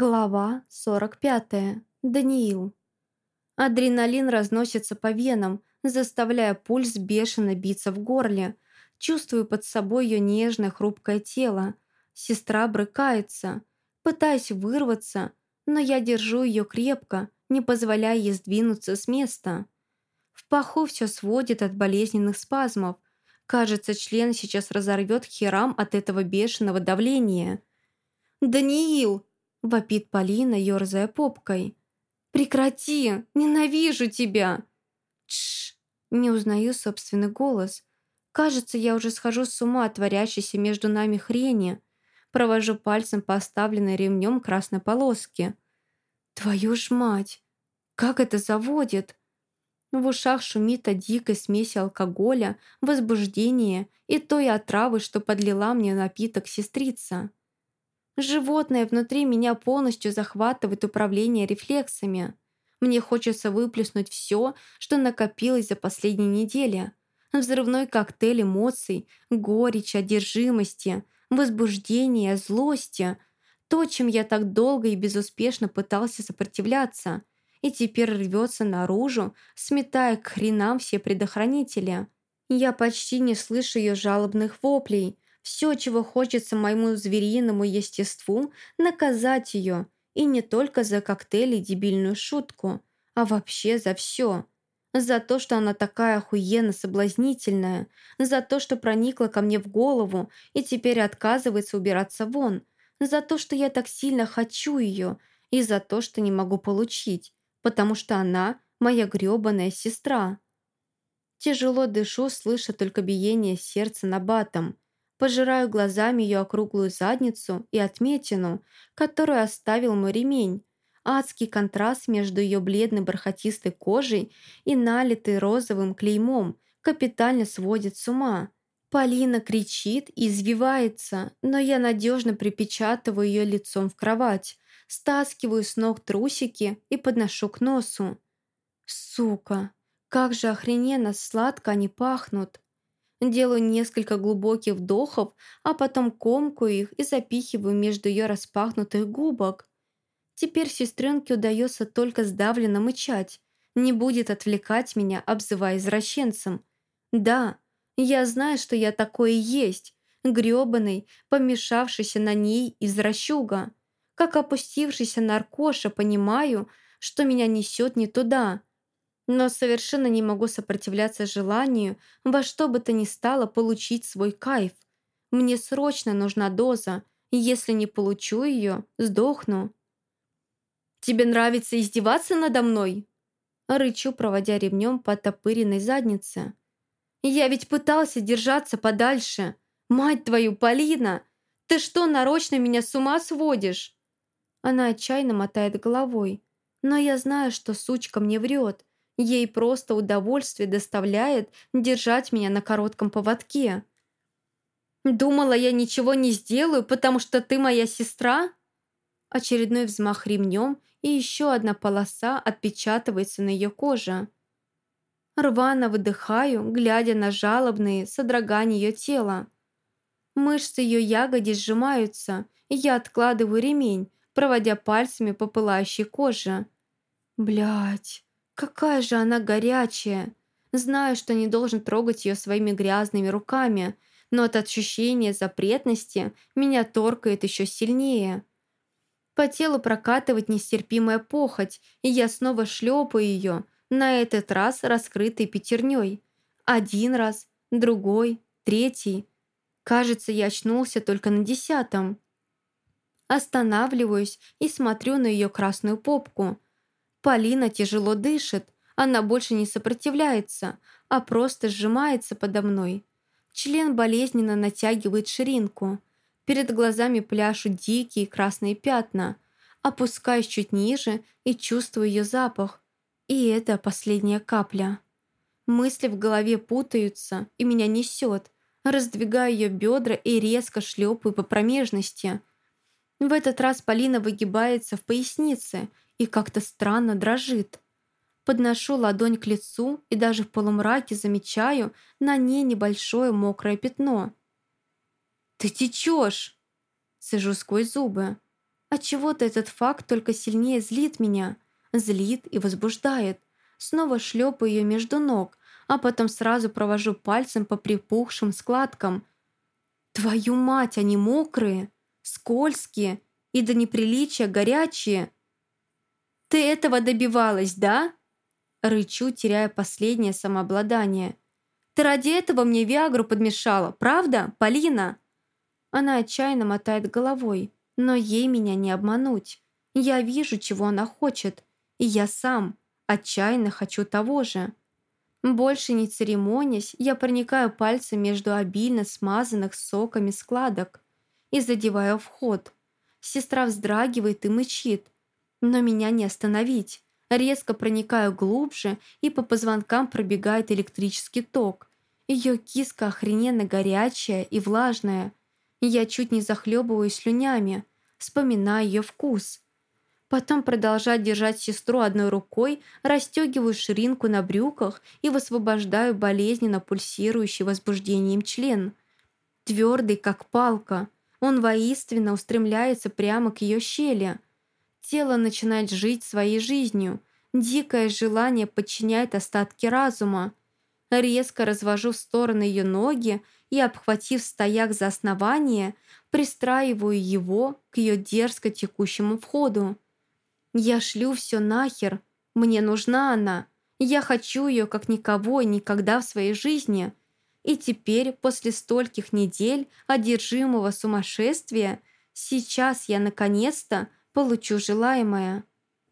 Глава 45. Даниил. Адреналин разносится по венам, заставляя пульс бешено биться в горле. Чувствую под собой ее нежное хрупкое тело. Сестра брыкается, пытаясь вырваться, но я держу ее крепко, не позволяя ей сдвинуться с места. В паху все сводит от болезненных спазмов. Кажется, член сейчас разорвет херам от этого бешеного давления. «Даниил!» – вопит Полина, ерзая попкой. «Прекрати! Ненавижу тебя!» Тш! Не узнаю собственный голос. Кажется, я уже схожу с ума от творящейся между нами хрени. Провожу пальцем по оставленной ремнем красной полоске. Твою ж мать! Как это заводит! В ушах шумит от дикой смеси алкоголя, возбуждения и той отравы, что подлила мне напиток сестрица. Животное внутри меня полностью захватывает управление рефлексами. Мне хочется выплеснуть все, что накопилось за последние недели. Взрывной коктейль эмоций, горечь, одержимости, возбуждения, злости. То, чем я так долго и безуспешно пытался сопротивляться. И теперь рвется наружу, сметая к хренам все предохранители. Я почти не слышу ее жалобных воплей – все, чего хочется моему звериному естеству, наказать ее. И не только за коктейль и дебильную шутку, а вообще за все. За то, что она такая охуенно соблазнительная, за то, что проникла ко мне в голову и теперь отказывается убираться вон, за то, что я так сильно хочу ее, и за то, что не могу получить, потому что она моя грёбаная сестра. Тяжело дышу, слыша только биение сердца на батом – Пожираю глазами ее округлую задницу и отметину, которую оставил мой ремень. Адский контраст между ее бледной бархатистой кожей и налитой розовым клеймом капитально сводит с ума. Полина кричит и извивается, но я надежно припечатываю ее лицом в кровать, стаскиваю с ног трусики и подношу к носу. Сука, как же охрененно сладко они пахнут. Делаю несколько глубоких вдохов, а потом комкаю их и запихиваю между ее распахнутых губок. Теперь сестренке удается только сдавленно мычать, не будет отвлекать меня, обзывая извращенцем. Да, я знаю, что я такое есть, грёбаный, помешавшийся на ней извращуга. Как опустившийся наркоша понимаю, что меня несет не туда, но совершенно не могу сопротивляться желанию во что бы то ни стало получить свой кайф. Мне срочно нужна доза, и если не получу ее, сдохну. «Тебе нравится издеваться надо мной?» Рычу, проводя ремнем по топыренной заднице. «Я ведь пытался держаться подальше. Мать твою, Полина! Ты что, нарочно меня с ума сводишь?» Она отчаянно мотает головой. Но я знаю, что сучка мне врет. Ей просто удовольствие доставляет держать меня на коротком поводке. «Думала, я ничего не сделаю, потому что ты моя сестра?» Очередной взмах ремнем, и еще одна полоса отпечатывается на ее коже. Рвано выдыхаю, глядя на жалобные содрогания ее тела. Мышцы ее ягодиц сжимаются, и я откладываю ремень, проводя пальцами по пылающей коже. Блять. Какая же она горячая! Знаю, что не должен трогать ее своими грязными руками, но от ощущения запретности меня торкает еще сильнее. По телу прокатывает нестерпимая похоть, и я снова шлепаю ее, на этот раз раскрытой пятерней. Один раз, другой, третий. Кажется, я очнулся только на десятом. Останавливаюсь и смотрю на ее красную попку – Полина тяжело дышит, она больше не сопротивляется, а просто сжимается подо мной. Член болезненно натягивает ширинку. Перед глазами пляшут дикие красные пятна. Опускаюсь чуть ниже и чувствую ее запах. И это последняя капля. Мысли в голове путаются, и меня несет. Раздвигаю ее бедра и резко шлепаю по промежности. В этот раз Полина выгибается в пояснице и как-то странно дрожит. Подношу ладонь к лицу и даже в полумраке замечаю на ней небольшое мокрое пятно. «Ты течешь!» Сижу сквозь зубы. Отчего-то этот факт только сильнее злит меня. Злит и возбуждает. Снова шлепаю ее между ног, а потом сразу провожу пальцем по припухшим складкам. Твою мать, они мокрые, скользкие и до неприличия горячие. «Ты этого добивалась, да?» Рычу, теряя последнее самообладание. «Ты ради этого мне Виагру подмешала, правда, Полина?» Она отчаянно мотает головой, но ей меня не обмануть. Я вижу, чего она хочет, и я сам отчаянно хочу того же. Больше не церемонясь, я проникаю пальцем между обильно смазанных соками складок и задеваю вход. Сестра вздрагивает и мычит, но меня не остановить. Резко проникаю глубже, и по позвонкам пробегает электрический ток. Ее киска охрененно горячая и влажная. Я чуть не захлебываюсь слюнями, вспоминая ее вкус. Потом продолжать держать сестру одной рукой, расстегиваю ширинку на брюках и высвобождаю болезненно пульсирующий возбуждением член. Твердый, как палка. Он воинственно устремляется прямо к ее щели – Тело начинает жить своей жизнью. Дикое желание подчиняет остатки разума. Резко развожу в стороны ее ноги и, обхватив стояк за основание, пристраиваю его к ее дерзко текущему входу. Я шлю все нахер. Мне нужна она. Я хочу ее как никого и никогда в своей жизни. И теперь, после стольких недель одержимого сумасшествия, сейчас я наконец-то получу желаемое.